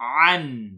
عن